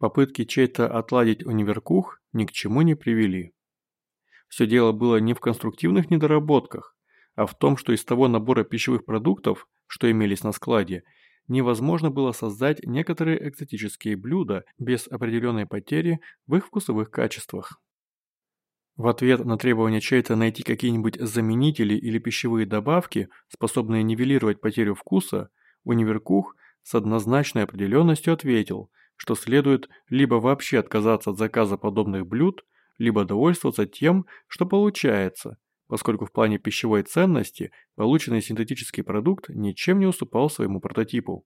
Попытки чей-то отладить универкух ни к чему не привели. Все дело было не в конструктивных недоработках, а в том, что из того набора пищевых продуктов, что имелись на складе, невозможно было создать некоторые экзотические блюда без определенной потери в их вкусовых качествах. В ответ на требование чей-то найти какие-нибудь заменители или пищевые добавки, способные нивелировать потерю вкуса, Универкух с однозначной определенностью ответил, что следует либо вообще отказаться от заказа подобных блюд, либо довольствоваться тем, что получается, поскольку в плане пищевой ценности полученный синтетический продукт ничем не уступал своему прототипу.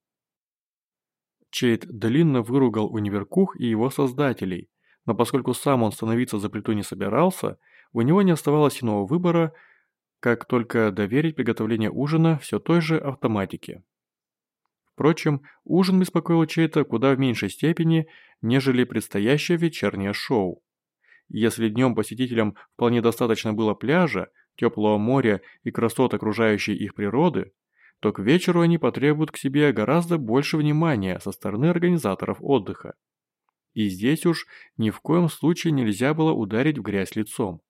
Чейд длинно выругал Универкух и его создателей, но поскольку сам он становиться за плиту не собирался, у него не оставалось иного выбора, как только доверить приготовление ужина все той же автоматике. Впрочем, ужин беспокоил чей-то куда в меньшей степени, нежели предстоящее вечернее шоу. Если днем посетителям вполне достаточно было пляжа, теплого моря и красот окружающей их природы, то к вечеру они потребуют к себе гораздо больше внимания со стороны организаторов отдыха. И здесь уж ни в коем случае нельзя было ударить в грязь лицом.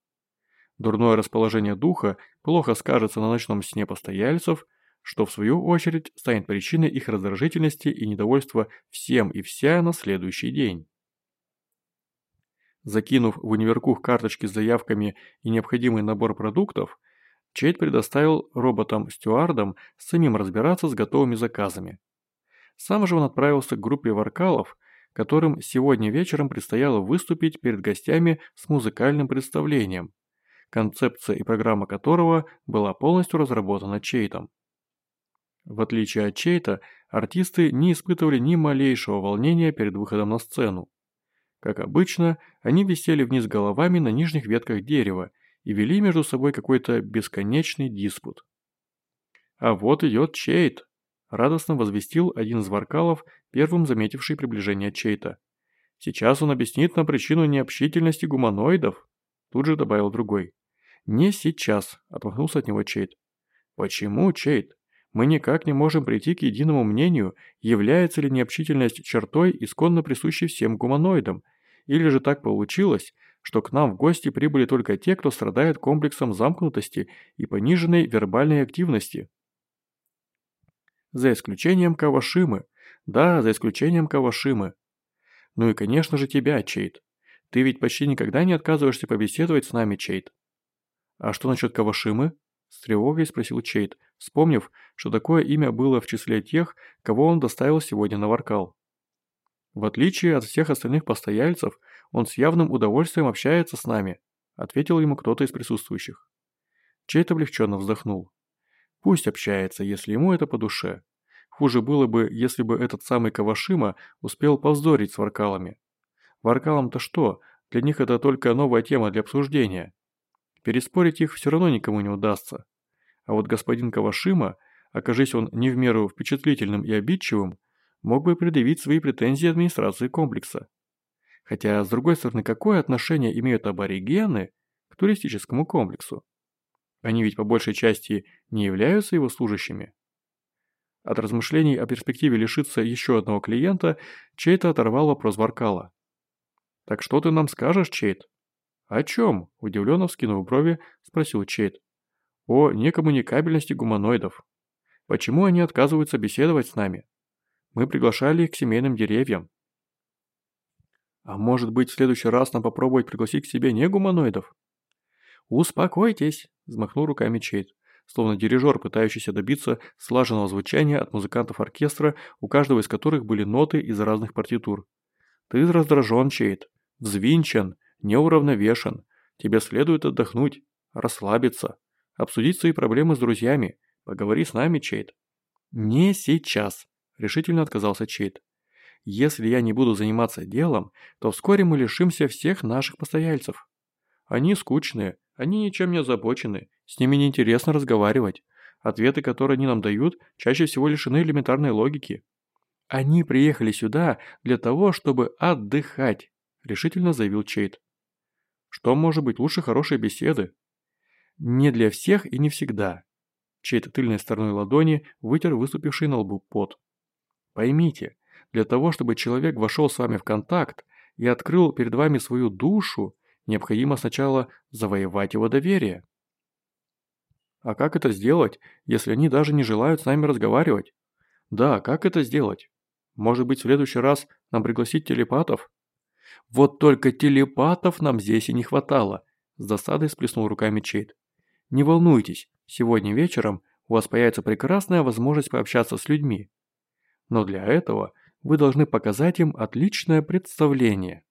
Дурное расположение духа плохо скажется на ночном сне постояльцев, что в свою очередь станет причиной их раздражительности и недовольства всем и вся на следующий день. Закинув в универкух карточки с заявками и необходимый набор продуктов, Чейд предоставил роботам-стюардам самим разбираться с готовыми заказами. Сам же он отправился к группе варкалов, которым сегодня вечером предстояло выступить перед гостями с музыкальным представлением, концепция и программа которого была полностью разработана Чейтом. В отличие от Чейта, артисты не испытывали ни малейшего волнения перед выходом на сцену. Как обычно, они висели вниз головами на нижних ветках дерева и вели между собой какой-то бесконечный диспут. «А вот идет Чейт!» – радостно возвестил один из варкалов, первым заметивший приближение Чейта. «Сейчас он объяснит нам причину необщительности гуманоидов», – тут же добавил другой. «Не сейчас», – отмахнулся от него Чейт. «Почему, Чейт? Мы никак не можем прийти к единому мнению, является ли необщительность чертой, исконно присущей всем гуманоидам, или же так получилось, что к нам в гости прибыли только те, кто страдает комплексом замкнутости и пониженной вербальной активности. За исключением Кавашимы. Да, за исключением Кавашимы. Ну и конечно же тебя, Чейт. Ты ведь почти никогда не отказываешься побеседовать с нами, Чейт. А что насчет Кавашимы? С тревогой спросил Чейт, вспомнив, что такое имя было в числе тех, кого он доставил сегодня на Варкал. В отличие от всех остальных постояльцев, он с явным удовольствием общается с нами», ответил ему кто-то из присутствующих. Чейт облегченно вздохнул. «Пусть общается, если ему это по душе. Хуже было бы, если бы этот самый Кавашима успел повздорить с варкалами. Варкалам-то что? Для них это только новая тема для обсуждения. Переспорить их все равно никому не удастся. А вот господин Кавашима, окажись он не в меру впечатлительным и обидчивым, мог бы предъявить свои претензии администрации комплекса. Хотя, с другой стороны, какое отношение имеют аборигены к туристическому комплексу? Они ведь по большей части не являются его служащими. От размышлений о перспективе лишиться еще одного клиента Чейта оторвал вопрос Варкала. «Так что ты нам скажешь, Чейт?» «О чем?» – удивленно вскинув брови, спросил Чейт. «О некоммуникабельности гуманоидов. Почему они отказываются беседовать с нами? Мы приглашали их к семейным деревьям. А может быть, в следующий раз нам попробовать пригласить к себе не гуманоидов? Успокойтесь, взмахнул руками Чейд, словно дирижер, пытающийся добиться слаженного звучания от музыкантов оркестра, у каждого из которых были ноты из разных партитур. Ты раздражен, Чейд, взвинчен, неуравновешен. Тебе следует отдохнуть, расслабиться, обсудить свои проблемы с друзьями. Поговори с нами, Чейд. Не сейчас, решительно отказался Чейд. Если я не буду заниматься делом, то вскоре мы лишимся всех наших постояльцев. Они скучные, они ничем не озабочены, с ними неинтересно разговаривать. Ответы, которые они нам дают, чаще всего лишены элементарной логики. Они приехали сюда для того, чтобы отдыхать, решительно заявил Чейд. Что может быть лучше хорошей беседы? Не для всех и не всегда. Чейд тыльной стороной ладони вытер выступивший на лбу пот. Поймите, Для того, чтобы человек вошел с вами в контакт и открыл перед вами свою душу, необходимо сначала завоевать его доверие. А как это сделать, если они даже не желают с нами разговаривать? Да, как это сделать? Может быть, в следующий раз нам пригласить телепатов? Вот только телепатов нам здесь и не хватало, с досадой сплеснул руками Чейд. Не волнуйтесь, сегодня вечером у вас появится прекрасная возможность пообщаться с людьми. Но для этого вы должны показать им отличное представление.